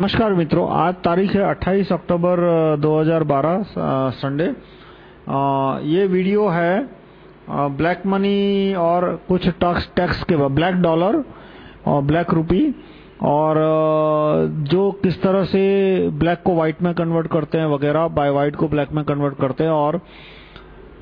नमस्कार मित्रों, आज तारीख है 28 अक्टूबर 2012 संडे। ये वीडियो है ब्लैक मनी और कुछ टैक्स टैक्स के ब्लैक डॉलर और ब्लैक रुपी। और जो किस तरह से ब्लैक को व्हाइट में कन्वर्ट करते हैं वगैरह, बाय व्हाइट को ब्लैक में कन्वर्ट करते हैं और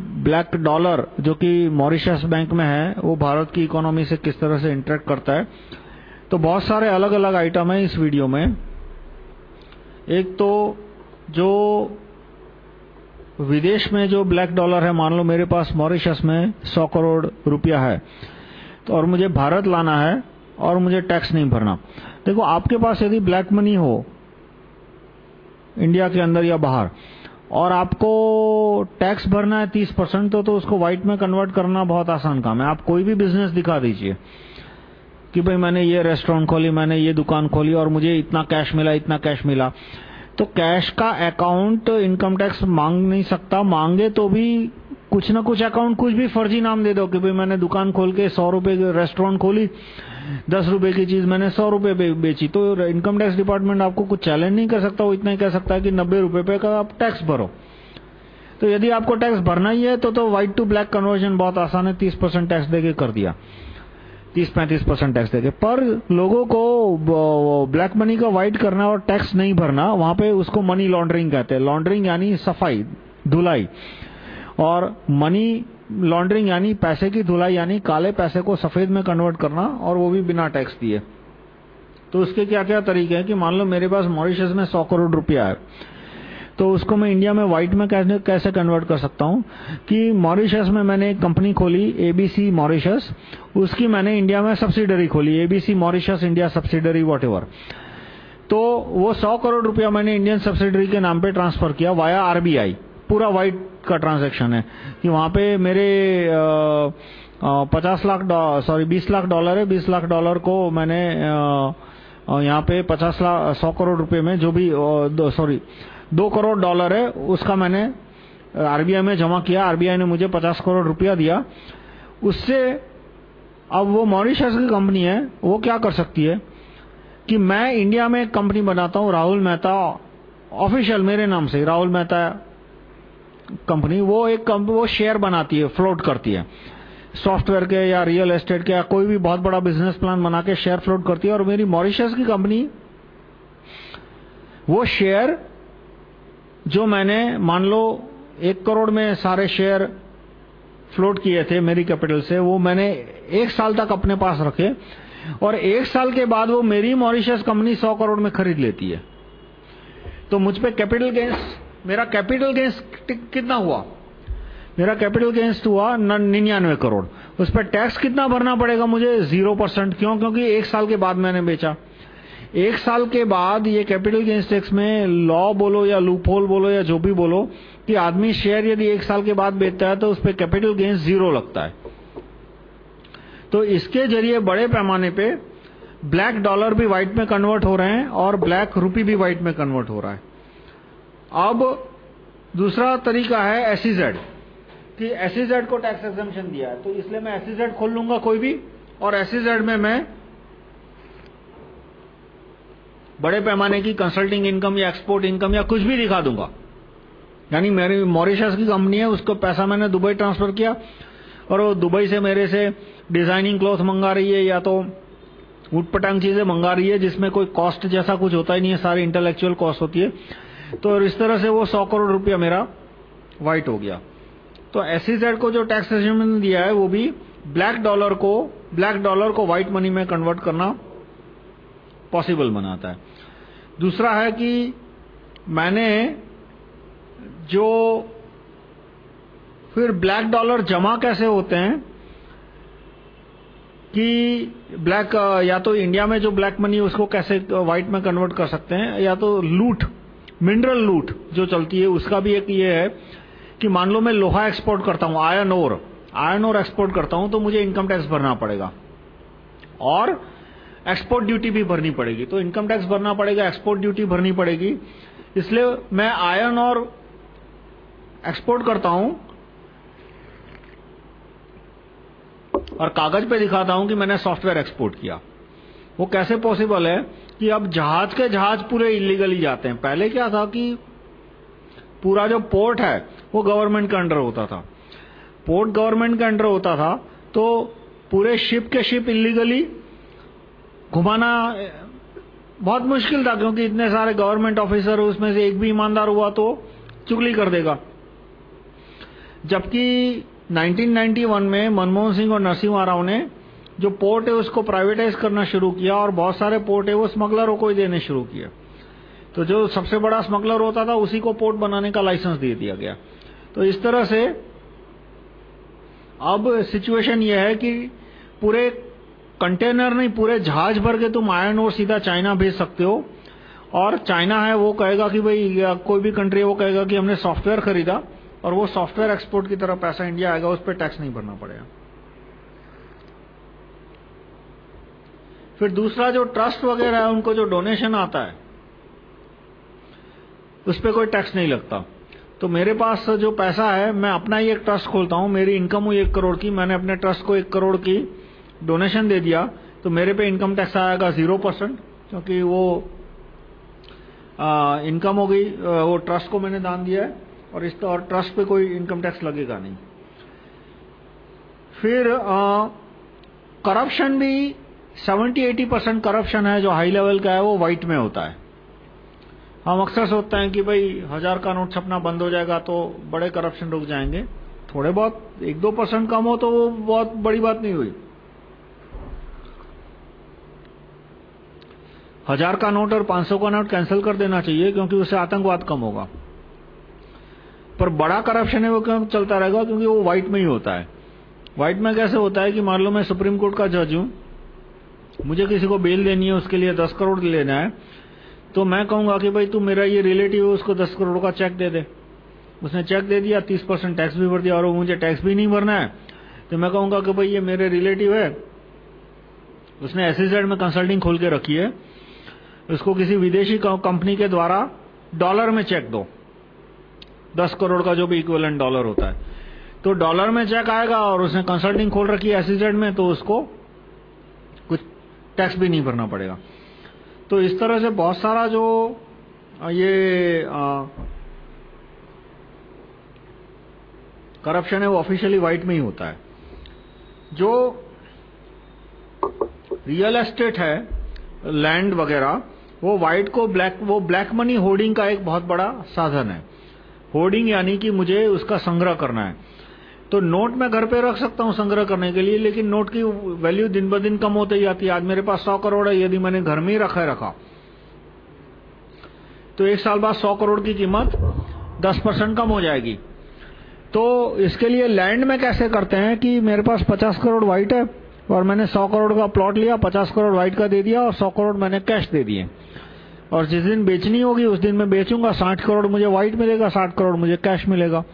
ब्लैक डॉलर, जो कि मॉरिशस बैंक में है, वो भारत की इकोनॉमी से किस तरह से इंटरेक्ट करता है। तो बहुत सारे अलग अलग आइटम है इस वीडियो में। एक तो जो विदेश में जो ब्लैक डॉलर है मान लो मेरे पास मॉरिशस में 100 करोड़ रुपया है तो और मुझे भारत लाना है और मुझे टैक्स नहीं भरना। देखो आपके पास यदि ब्लैक मनी हो इंडिया के अंदर या बाहर और आपको टैक्स भरना है 30 परसेंट तो, तो उसको व्हाइट में कन्वर्ट करना बहुत आसान काम है। आप कोई भी बिज़नेस दिखा दीजिए। कि भाई मैंने ये रेस्टोरेंट खोली, मैंने ये दुकान खोली और मुझे इतना कैश मिला, इतना कैश मिला। तो कैश का अकाउंट इनकम टैक्स मांग नहीं सकता। मांगे तो भी कुछ ना कुछ अकाउंट कुछ भी फर्जी नाम दे दो कि भाई मैंने दुकान खोल के सौ रुपए की रेस्टोरेंट खोली, दस रुपए की चीज़ मैंने सौ रुपए बेची। तो इनकम टैक्स डिपार्टमेंट आपको कुछ चैलेंज नहीं कर सकता, वो इतना ही कह सकता है कि नब्बे रुपए पे का आप टैक्स भरो। तो यदि आपको टैक्स भरना ही है तो तो व्हाइट टू ब्लैक कन्वर्जन बहुत आसान है, तीस परसेंट टैक्स देके कर दिया। 30-35 परसेंट टैक्स देके पर लोगों को ब्लैक मनी का व्हाइट करना और टैक्स नहीं भरना, वहाँ पे उसको मनी लॉन्ड्रिंग कहते हैं। लॉन्ड्रिंग यानी सफ़ाई, धुलाई। और मनी लॉन्ड्रिंग यानी पैसे की धुलाई, यानी काले पैसे को सफ़ेद में कन्वर्ट करना और वो भी बिना टैक्स दिए। तो उसके क्या क्या तरीके हैं कि मान लो मेरे पास मॉरिशस में 100 करोड़ रुपया है। तो उसको मैं इंडिया में व्हाइट में कैसे कैसे कन्वर्ट कर सकता हूँ? कि मॉरिशस में मैंने एक कंपनी खोली एबीसी मॉरिशस उसकी मैंने इंडिया में सब्सिडरी खोली ABC Mauritius India subsidiary what तो वो 100 करोड़ रुपया मैंने इंडियन सब्सिडरी के नाम पे ट्रांसफ़र किया वाया आरबीआई पूरा व्हाइट का ट्रांजैक्शन है। कि वहाँ पे मेरे पचास लाख सॉरी बीस लाख डॉलर है। बीस लाख डॉलर को मैंने यहाँ पे पचास लाख, सौ करोड़ रुपए में जो भी सॉरी दो करोड़ डॉलर है, उसका मैंने आरबीआई में जमा किया, आरबीआई ने मुझे पचास करोड़ रुपया दिया। उससे, अब वो मॉरिशस की कंपनी है, वो क्या कर सकती है? कि मैं इंडिया में एक कंपनी बनाता हूँ, राहुल मेहता, ऑफिशियल मेरे नाम से, राहुल मेहता कंपनी, वो एक कंपनी वो शेयर बनाती है, फ्लोट करती है। सॉफ्टवेयर के या रियल एस्टेट के या कोई भी बहुत बड़ा बिज़नेस प्लान बना के शेयर फ्लोट करती है, और मेरी मॉरिशस की कंपनी, वो शेयर जो मैंने, मान लो, एक करोड़ में सारे शेयर फ्लोट किए थे मेरी कैपिटल से, वो मैंने एक साल तक अपने पास रखे और एक साल के बाद वो मेरी मॉरिशस कंपनी सौ करोड़ में खरीद लेती है। तो मुझ पे कैपिटल गेंस मेरा कैपिटल गेंस कितना हुआ? मेरा कैपिटल गेंस हुआ निन्यानवे करोड़। उस पर टैक्स कितना भरना पड़ेगा मुझे? ज़ीरो परसेंट क्यों? क्योंकि एक साल के बाद मैंने बेचा। एक साल के बाद ये कैपिटल गेंस टैक्स में लॉ बोलो या लूपहोल बोलो या जो भी बोलो कि आदमी शेयर यदि एक साल के बाद बेचता है तो उस पर कैपिटल गेंस ज़ीरो लगता है। तो इसके ज़रिए बड़े पैमाने पे ब्लैक डॉलर भी व्हाइट में कन्वर्ट हो रहे हैं और ब्लैक रुपी भी व्हाइट में कन्वर्ट हो रहा है। अब दूसरा तरीका है एसईजेड कि एसईजेड को टैक्स एग्जामेशन दिया है। तो इसलिए मैं एसईजेड खोल लूँगा कोई भी और एसईजेड में मैं बड़े पैमाने की कंसल्टिंग इनकम या एक्सपोर्ट इनकम या कुछ भी दिखा दूँगा। यानी मेरी मॉरिशस की कंपनी है, उसको पैसा मैंने दुबई ट्रांसफ़र किया और वो दुबई से मेरे से डिज़ाइनिंग क्लॉथ मंगा रही है या तो उटपटांग चीज़ें मंगा रही है, जिसमें कोई कॉस्ट जैसा कुछ होता ही नहीं है, सारी इंटेलेक्चुअल कॉस्ट होती है। तो इस तरह से वो सौ करोड़ रुपया मेरा व्हाइट हो गया। तो एसईजेड को जो टैक्स दिया है, वो भी ब्लैक डॉलर को ब्लैक डॉलर को व्हाइट मनी में कन्वर्ट करना पॉसिबल बनाता है। दूसरा है कि मैंने जो फिर ब्लैक डॉलर जमा कैसे होते हैं कि ब्लैक या तो इंडिया में जो ब्लैक मनी उसको कैसे व्हाइट में कन्वर्ट कर सकते हैं, या तो लूट मिनरल लूट जो चलती है, उसका भी एक ये है कि मान लो मैं लोहा एक्सपोर्ट करता हूँ iron ore iron ore export करता हूँ तो मुझे इनकम टैक्स भरना पड़ेगा। और एक्सपोर्ट ड्यूटी भी भरनी पड़ेगी। तो इनकम टैक्स भरना पड़ेगा एक्सपोर्ट ड्यूटी भरनी पड़ेगी। इसलिए मैं आयन और एक्सपोर्ट करता हूँ और कागज़ पे दिखाता हूँ कि मैंने सॉफ्टवेयर एक्सपोर्ट किया। वो कैसे पॉसिबल है कि अब जहाज़ के जहाज़ पूरे इलीगली जाते हैं। पहले क्या था कि पूरा जो पोर्ट है, वो गवर्नमेंट के अंडर होता था। पोर्ट गवर्नमेंट के अंडर होता था तो पूरे शिप के शिप इलीगली घुमाना, बहुत मुश्किल था, क्योंकि इतने सारे गवर्नमेंट ऑफिसर उसमें से एक भी ईमानदार हुआ तो चुगली कर देगा। जबकि 1991 में मनमोहन सिंह और नरसिम्हा राव ने जो पोर्ट है, उसको प्राइवेटाइज करना शुरू किया और बहुत सारे पोर्ट है, वो स्मगलरों को ही देने शुरू किया तो जो सबसे बड़ा स्मगलर होता था, उसी को पोर्ट बनाने का लाइसेंस दे दिया गया। तो इस तरह से अब सिचुएशन यह है कि पूरे कंटेनर नहीं, पूरे जहाज़ भर के तुम आयरन और सीधा चाइना भेज सकते हो। और चाइना है, वो कहेगा कि भाई कोई भी कंट्री है, वो कहेगा कि हमने सॉफ्टवेयर खरीदा और वो सॉफ्टवेयर एक्सपोर्ट की तरह पैसा इंडिया आएगा, उस पर टैक्स नहीं भरना पड़ेगा। फिर दूसरा जो ट्रस्ट वगैरह है, उनको जो डोनेशन आता है, उस पर कोई टैक्स नहीं लगता। तो मेरे पास जो पैसा है, मैं अपना ही एक ट्रस्ट खोलता हूँ, मेरी इनकम हुई एक करोड़ की, मैंने अपने ट्रस्ट को एक करोड़ की डोनेशन दे दिया तो मेरे पे इनकम टैक्स आएगा ज़ीरो परसेंट क्योंकि वो इनकम हो गई वो ट्रस्ट को मैंने दान दिया है, और इस और ट्रस्ट पे कोई इनकम टैक्स लगेगा नहीं। फिर करप्शन भी 70-80 परसेंट करप्शन है, जो हाई लेवल का है, वो व्हाइट में होता है। हम अक्सर सोचते हैं कि भाई, हज़ार का नोट छपना बंद हो जाएगा तो बड़े करप्शन रुक जाएँगे। थोड़े बहुत, एक दो परसेंट कम हो तो वो बहुत बड़ी बात नहीं हुई। हज़ार का नोट और पाँच सौ का नोट कैंसिल कर देना चाहिए, क्योंकि उससे आतंकवाद कम होगा। पर बड़ा करप्शन है वो क्यों चलता रहेगा? क्योंकि वो व्हाइट में ही होता है। व्हाइट में कैसे होता है कि मान लो मैं सुप्रीम कोर्ट का जज हूँ, मुझे किसी को बेल देनी है, उसके लिए दस करोड़ लेना है तो मैं कहूँगा कि भाई तू मेरा ये रिलेटिव है, उसको दस करोड़ का चेक दे दे। उसने चेक दे दिया, तीस परसेंट टैक्स भी भर दिया, और मुझे टैक्स भी नहीं भरना है। तो मैं कहूँगा कि भाई ये मेरे रिलेटिव है, उसने एसईजेड में कंसल्टिंग खोल के रखी है उसको किसी विदेशी कंपनी के द्वारा डॉलर में चेक दो। दस करोड़ का जो भी इक्विवेलेंट डॉलर होता है। तो डॉलर में चेक आएगा और उसने कंसल्टिंग खोल रखी है एसईजेड में तो उसको कुछ टैक्स भी नहीं भरना पड़ेगा। तो इस तरह से बहुत सारा जो ये करप्शन है वो ऑफिशियली व्हाइट में ही होता है। जो रियल एस्टेट है लैंड वगैरह वो व्हाइट को ब्लैक वो ब्लैक मनी होर्डिंग का एक बहुत बड़ा साधन है। होर्डिंग यानी कि मुझे उसका संग्रह करना है। तो नोट मैं घर पे रख सकता हूँ संग्रह करने के लिए, लेकिन नोट की वैल्यू दिन ब दिन कम होती जाती है। आज मेरे पास सौ करोड़ है, यदि मैंने घर में ही रखा है, रखा। तो एक साल बाद सौ करोड़ की कीमत दस परसेंट कम हो जाएगी। तो इसके लिए लैंड में कैसे करते हैं कि मेरे पास पचास करोड़ व्हाइट है, और मैंने सौ करोड़ का प्लॉट लिया, पचास करोड़ व्हाइट का दे दिया, और सौ करोड़ मैंने कैश दे दिए। और जिस दिन बेचनी होगी, उस दिन मैं बेचूँगा। साठ करोड़ मुझे व्हाइट मिलेगा, साठ करोड़ मुझे कैश मिलेगा।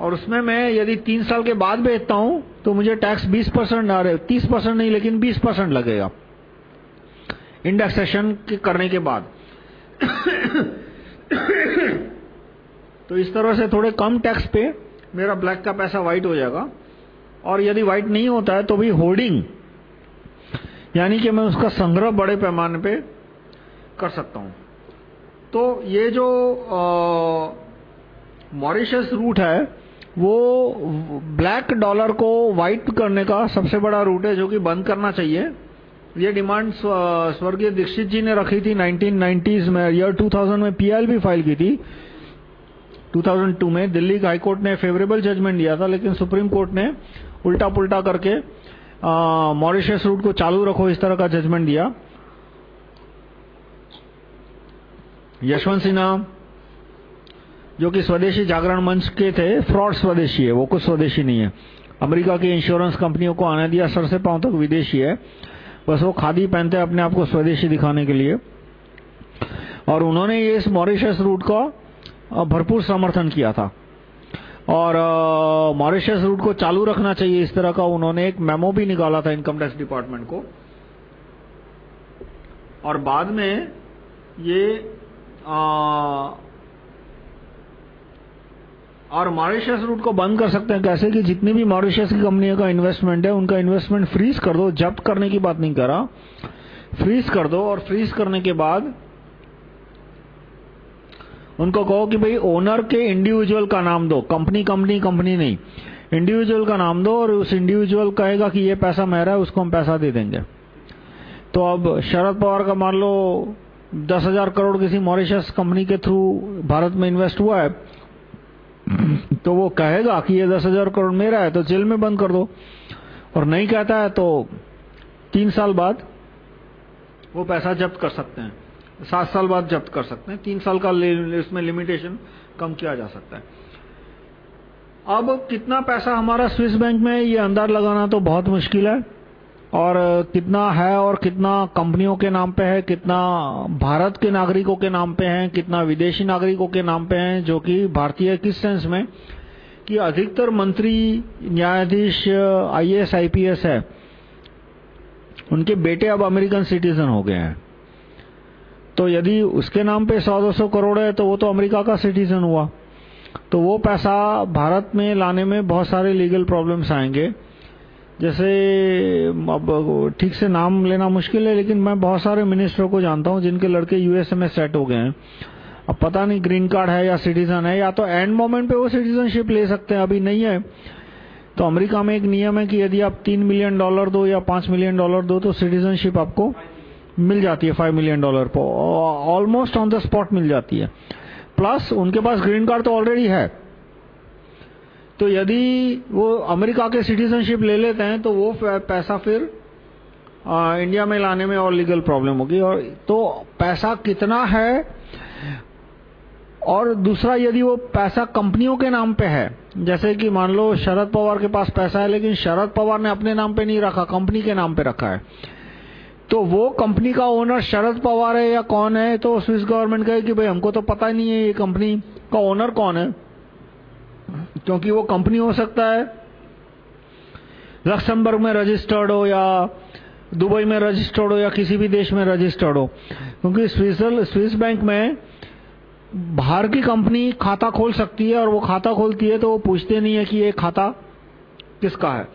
और उसमें मैं यदि तीन साल के बाद बेचता हूँ तो मुझे टैक्स बीस परसेंट आ रहे, तीस परसेंट नहीं, लेकिन बीस परसेंट लगेगा। इंडेक्सेशन करने के बाद। तो इस तरह से थोड़े कम टैक्स पे मेरा ब्लैक का पैसा व्हाइट हो जाएगा। और यदि व्हाइट नहीं होता है तो भी होर्डिंग यानी कि मैं उसका संग्रह बड़े पैमाने पे कर सकता हूँ। तो ये जो मॉरिशस रूट है, वो ब्लैक डॉलर को व्हाइट करने का सबसे बड़ा रूट है जो कि बंद करना चाहिए। ये डिमांड स्वर्गीय दीक्षित जी ने रखी थी 1990s में ईयर 2000 में पीएलबी फ़ाइल की थी। 2002 में दिल्ली हाईकोर्ट ने फेवरेबल जजमेंट दिया था, लेकिन सुप्रीम कोर्ट ने उल्टा पुल्टा करके मॉरिशस रूट को चालू रखो इस तरह का जजमेंट दिया। यशवंत सिन्हा, जो कि स्वदेशी जागरण मंच के थे, फ्रॉड स्वदेशी है, वो कुछ स्वदेशी नहीं है। अमेरिका की इंश्योरेंस कंपनियों को आने दिया, सर से पाँव तक विदेशी है। बस वो खादी पहनते हैं अपने आप को स्वदेशी दिखाने के लिए। और उन्होंने ये इस मॉरिशस रूट का भरपूर समर्थन किया था। और मॉरिशस रूट को चालू रखना चाहिए इस तरह का उन्होंने एक मेमो भी निकाला था इनकम टैक्स डिपार्टमेंट को। और बाद में ये और मॉरिशस रूट को बंद कर सकते हैं कैसे कि जितनी भी मॉरिशस की कंपनियों का इन्वेस्टमेंट है, उनका इन्वेस्टमेंट फ्रीज कर दो। जब्त करने की बात नहीं कर। फ्रीज कर दो और फ्रीज करने के बाद उनको कहो कि भाई ओनर के इंडिविजुअल का नाम दो। कंपनी कंपनी कंपनी नहीं। इंडिविजुअल का नाम दो और उस इंडिविजुअल कहेगा कि ये पैसा मेरा है, उसको हम पैसा दे देंगे। तो अब शरद पवार का मान लो दस हज़ार करोड़ किसी मॉरिशस कंपनी के थ्रू भारत में इन्वेस्ट हुआ है तो वो कहेगा कि ये दस हज़ार करोड़ मेरा है तो जेल में बंद कर दो। और नहीं कहता है तो तीन साल बाद वो पैसा जब्त कर सकते हैं। सात साल बाद जब्त कर सकते हैं। तीन साल का इसमें लिमिटेशन कम किया जा सकता है। अब कितना पैसा हमारा स्विस बैंक में ये अंदाज लगाना तो बहुत मुश्किल है। और कितना है और कितना कंपनियों के नाम पे है, कितना भारत के नागरिकों के नाम पे है, कितना विदेशी नागरिकों के नाम पे है, जो कि भारतीय किस सेंस में? कि अधिकतर मंत्री न्यायाधीश आईएएस आईपीएस है। उनके बेटे अब अमेरिकन सिटीजन हो गए हैं। तो यदि उसके नाम पे सौ दो सौ करोड़ है तो वो तो अमेरिका का सिटीजन हुआ। तो वो पैसा भारत में लाने में बहुत सारे लीगल प्रॉब्लम्स आएँगे। जैसे, अब ठीक से नाम लेना मुश्किल है, लेकिन मैं बहुत सारे मिनिस्टरों को जानता हूँ, जिनके लड़के यूएसए में सेट हो गए हैं। अब पता नहीं ग्रीन कार्ड है या सिटीजन है, या तो एंड मोमेंट पे वो सिटीजनशिप ले सकते हैं, अभी नहीं है। तो अमेरिका में एक नियम है कि यदि आप तीन मिलियन डॉलर दो या पाँच मिलियन डॉलर दो तो सिटीजनशिप आपको मिल जाती है फाइव मिलियन डॉलर पर। ऑलमोस्ट ऑन द स्पॉट मिल जाती है। प्लस उनके पास ग्रीन कार्ड तो ऑलरेडी है। तो यदि वो अमेरिका के सिटीजनशिप ले लेते हैं तो वो पैसा फिर आ, इंडिया में लाने में और लीगल प्रॉब्लम होगी। और तो पैसा कितना है? और दूसरा यदि वो पैसा कंपनियों के नाम पे है जैसे कि मान लो शरद पवार के पास पैसा है लेकिन शरद पवार ने अपने नाम पे नहीं रखा कंपनी के नाम पे रखा है। तो वो कंपनी का ओनर शरद पवार है या कौन है तो स्विस गवर्नमेंट कहे कि भाई हमको तो पता ही नहीं है ये कंपनी का ओनर कौन है। क्योंकि वो कंपनी हो सकता है। लक्समबर्ग में रजिस्टर्ड हो या दुबई में रजिस्टर्ड हो या किसी भी देश में रजिस्टर्ड हो। क्योंकि स्विस बैंक में बाहर की कंपनी खाता खोल सकती है और वो खाता खोलती है तो वो पूछते नहीं है कि ये खाता किसका है।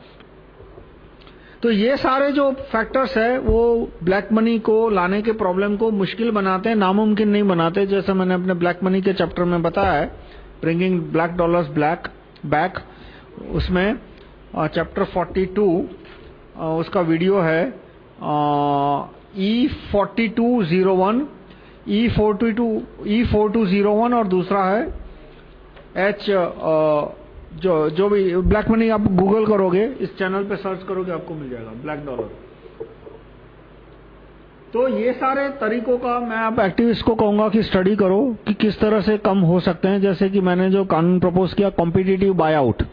तो ये सारे जो फैक्टर्स है, वो ब्लैक मनी को लाने के प्रॉब्लम को मुश्किल बनाते हैं, नामुमकिन नहीं बनाते, जैसे मैंने अपने ब्लैक मनी के चैप्टर में बताया है। Bringing black dollars black back उसमें चैप्टर 42 उसका वीडियो है E forty two zero one E forty two E four two zero one और दूसरा है एच जो जो भी ब्लैक मनी आप गूगल करोगे, इस चैनल पे सर्च करोगे, आपको मिल जाएगा ब्लैक डॉलर तो ये सारे तरीकों का मैं आप एक्टिविस्ट को कहूँगा कि स्टडी करो कि किस तरह से कम हो सकते हैं। जैसे कि मैंने जो कानून प्रपोज किया कॉम्पिटिटिव बाय आउट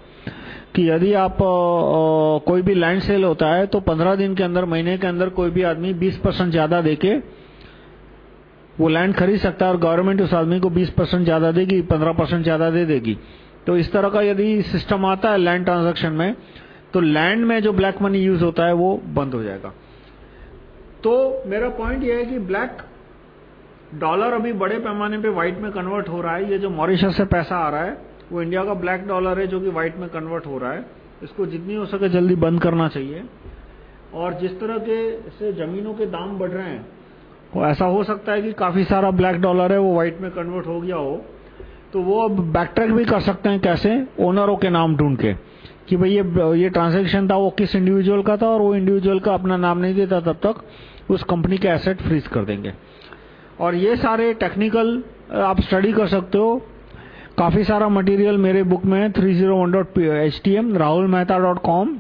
कि यदि आप आ, आ, कोई भी लैंड सेल होता है तो 15 दिन के अंदर महीने के अंदर कोई भी आदमी 20 परसेंट ज़्यादा देके वो लैंड खरीद सकता है और गवर्नमेंट उस आदमी को 20 परसेंट ज़्यादा देगी 15 परसेंट ज़्यादा दे देगी। तो इस तरह का यदि सिस्टम आता है लैंड ट्रांजेक्शन में तो लैंड में जो ब्लैक मनी यूज़ होता है वो बंद हो जाएगा। तो मेरा पॉइंट यह है कि ब्लैक डॉलर अभी बड़े पैमाने पे व्हाइट में कन्वर्ट हो रहा है। ये जो मॉरिशस से पैसा आ रहा है, वो इंडिया का ब्लैक डॉलर है जो कि व्हाइट में कन्वर्ट हो रहा है। इसको जितनी हो सके जल्दी बंद करना चाहिए। और जिस तरह के से जमीनों के दाम बढ़ रहे हैं, वो ऐसा हो सकता है कि काफ़ी सारा ब्लैक डॉलर है, वो व्हाइट में कन्वर्ट हो गया हो। तो वो अब बैकट्रैक भी कर सकते हैं कैसे? ओनरों के नाम ढूंढ के कि भाई ये ये ट्रांजैक्शन था, वो किस इंडिविजुअल का था? और वो इंडिविजुअल का अपना नाम नहीं देता तब तक। उस कंपनी के एसेट फ्रीज कर देंगे। और ये सारे टेक्निकल आप स्टडी कर सकते हो। काफ़ी सारा मटेरियल मेरे बुक में है 301.htm rahulmehta.com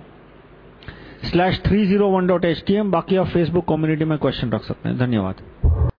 स्लैश 301.htm बाकी आप फेसबुक कम्युनिटी में क्वेश्चन रख सकते हैं। धन्यवाद।